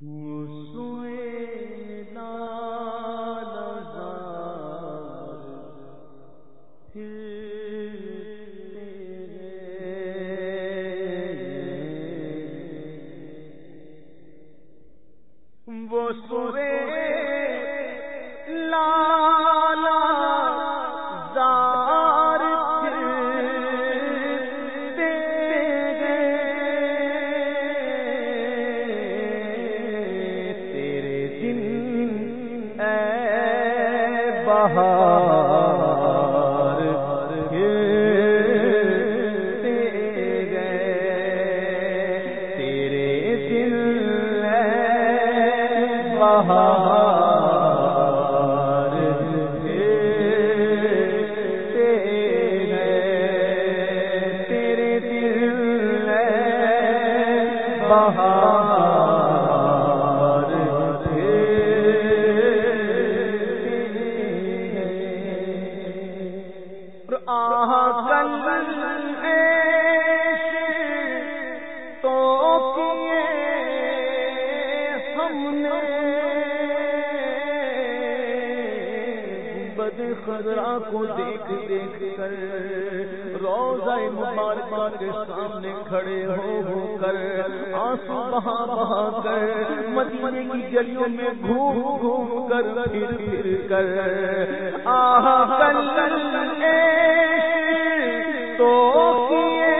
ہوں۔ بہار گئے تیرے دل بہار بہار خزرا کو دیکھ دیکھ کر، روزہ مبارک کے سامنے کھڑے ہو ہو کر، آنسو بہا بہا کر، مدینے کی گلیوں میں گھوم گھوم کر، پھر پھر کر۔ آہ کل اے، تو کیے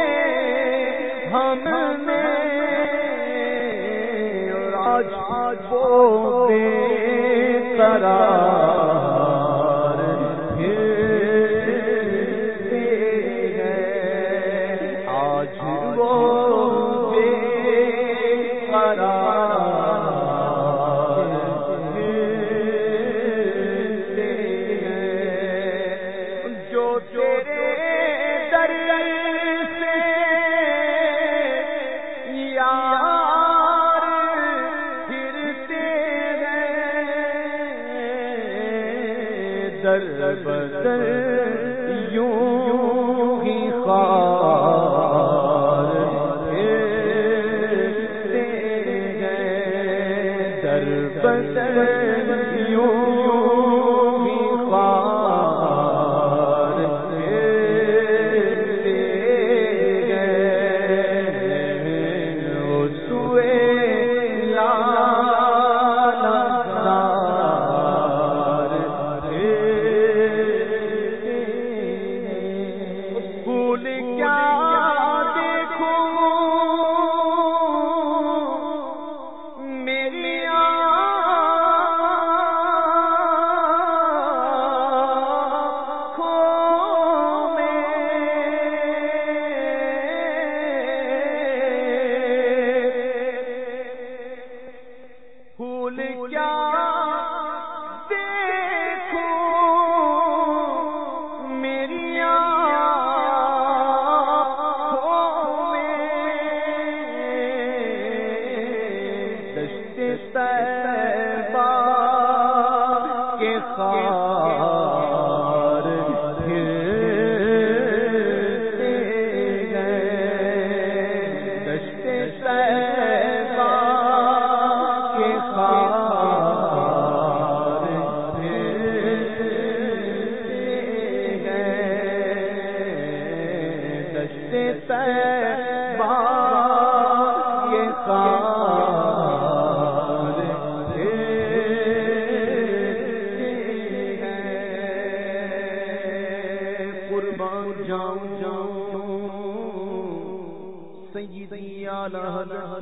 ہم نے اور آج آج وہ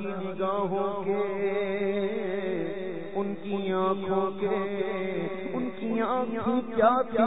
نگاہوں کے ان کی آنکھوں کے ان کی آنکھیں کیا کیا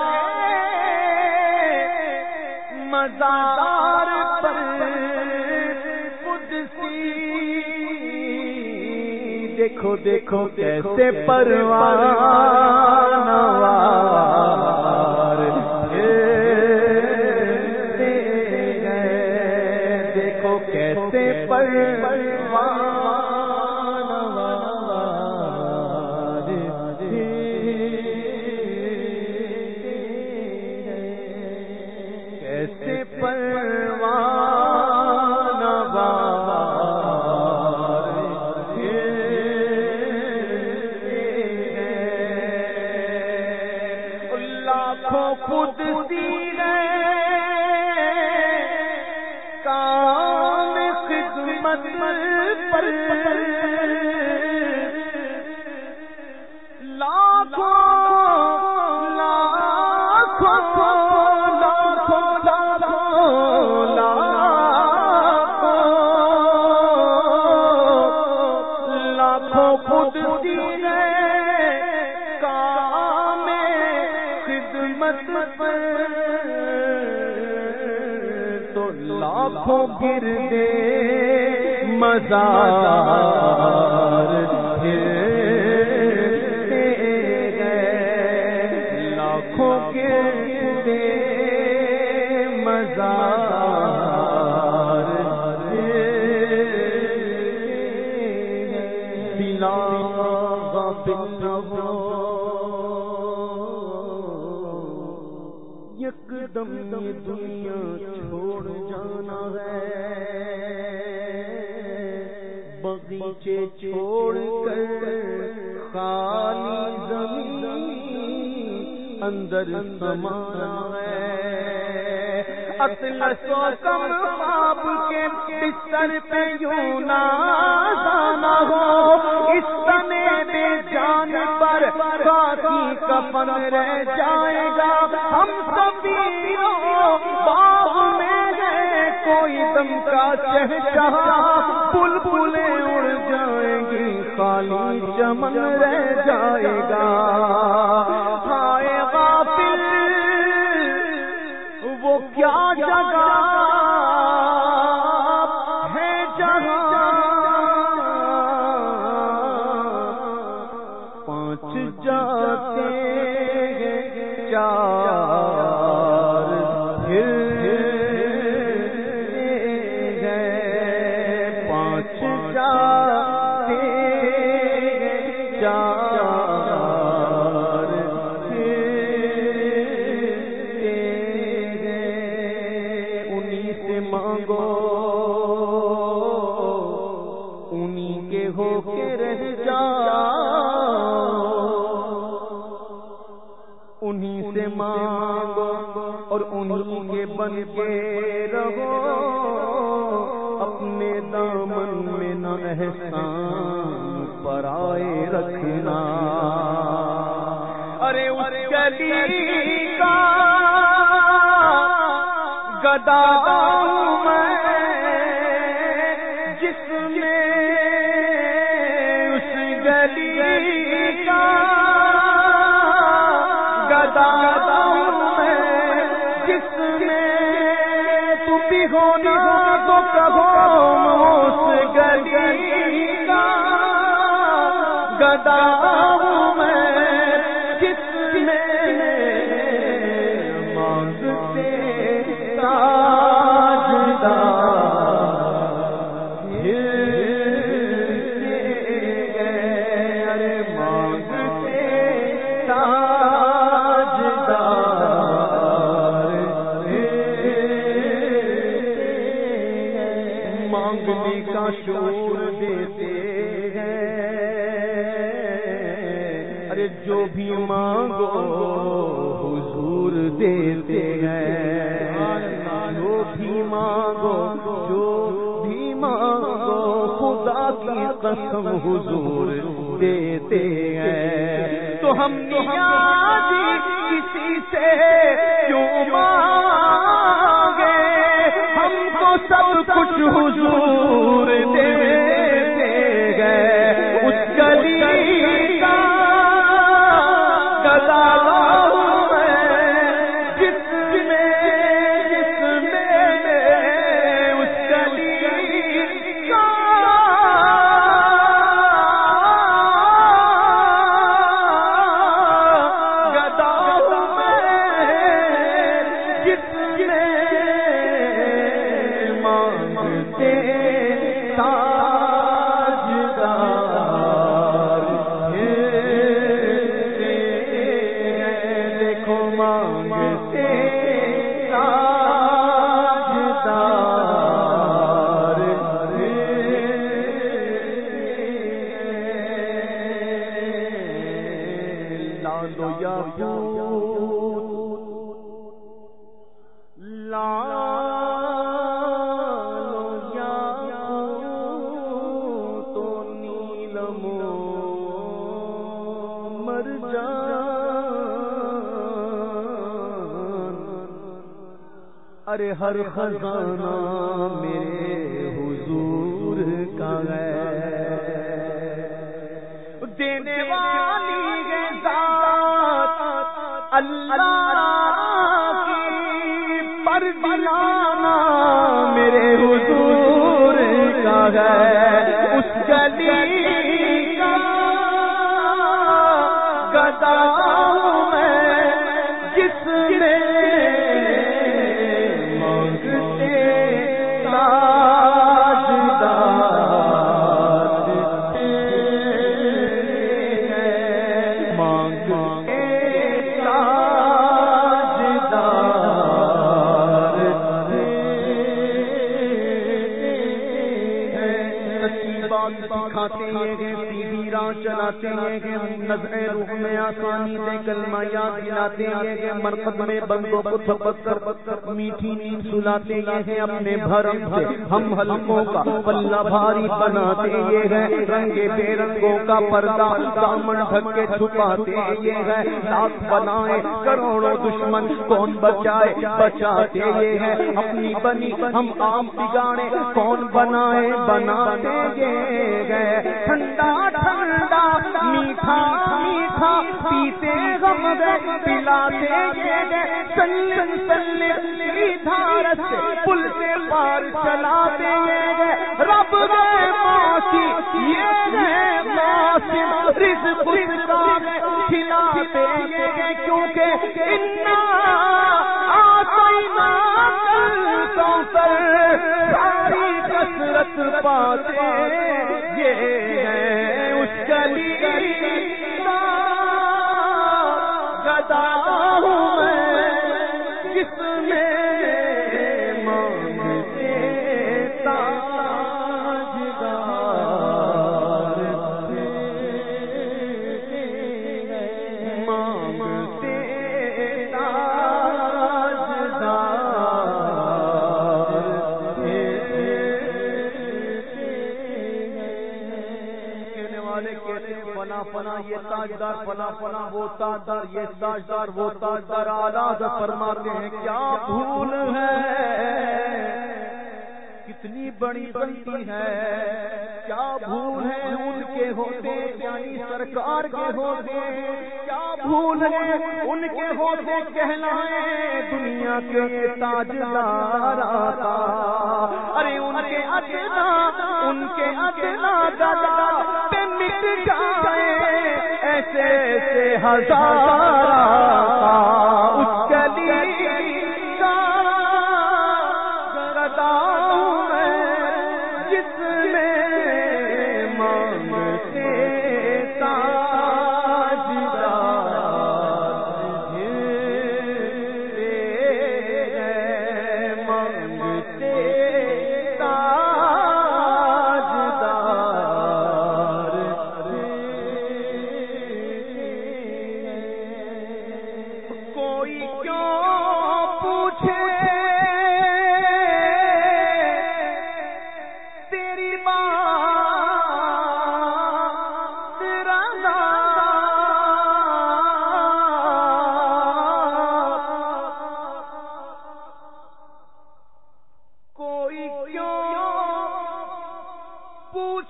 دیکھو دیکھو کیسے پروان لاکھوں گر دے مزار لاکھوں گر دے مزار بلا یک دم یہ دنیا چھوڑ جانا ہے۔ بغیچے چھوڑ کر خالی زمین اندر سمانا ہے۔ اصل سو کم آپ کے بستر پہ یوں نہ جانا ہو۔ اس سمے بے جان پر باقی کفن رہ جائے۔ پل پلے اڑ جائیں گی خالی چمن رہ جائے گا۔ ہائے غافل وہ کیا سے مانگو انہیں کے ہو کے رہ جا۔ انہیں سے مانگو اور انہیں کے بن کے رہو۔ اپنے دامن میں نہ احسان پر آئے رکھنا۔ ارے اس گلی کا گدا اس میں دیتے ہیں۔ جو بھی مانگو، جو بھی مانگو، خدا کی قسم حضور دیتے ہیں۔ تو ہم نیازی کسی سے کیوں مانگے؟ ہم کو سب کچھ حضور مانگتے ارے ہر خزانہ میرے حضور کا ہے۔ دینے والی ہے ذات۔ اللہ کی پر دلانا میرے حضور کا ہے۔ اس گلی کا گدا چلاتے ہیں کہ نظر روح میں آسانی سے کلمہ یاد دلاتے ہیں کہ مرکز میں بندوں کو تھپک کر میٹھی نیند سلاتے ہیں اپنے بھرم سے ہم حلقوں کا پلہ بھاری بناتے یہ ہے رنگے بے رنگوں کا پردہ دامن ڈھک کے چھپاتے یہ ہے لاکھ بنائے کروڑوں دشمن کون بچائے بچاتے یہ ہے اپنی بنی ہم آپ بگاڑے کون بنائے بناتے یہ گئے ٹھنڈا پلاتے دھارت پل سے پار چلاتے گئے رب گئے ماسی یہ ماسی رزق کا کھلاتے کیونکہ اتنا آسینا ساری کثرت پاتے یہ ہے اس گلی۔ والے کہتے ہیں فنا فنا یہ تاجدار فنا فنا وہ تاجدار، یہ تاجدار، وہ تاجدار۔ آلاد فرماتے ہیں، کیا بھول ہے؟ کتنی بڑی بنتی ہے۔ کیا بھول ہے؟ ان کے ہوتے یعنی سرکار کے ہوتے۔ کیا بھول ہے؟ ان کے ہوتے کہلائے دنیا کے تاجدار آتا۔ ارے، ان کے ادنا ان کے ادنا مٹ جائے ایسے ایسے ہزار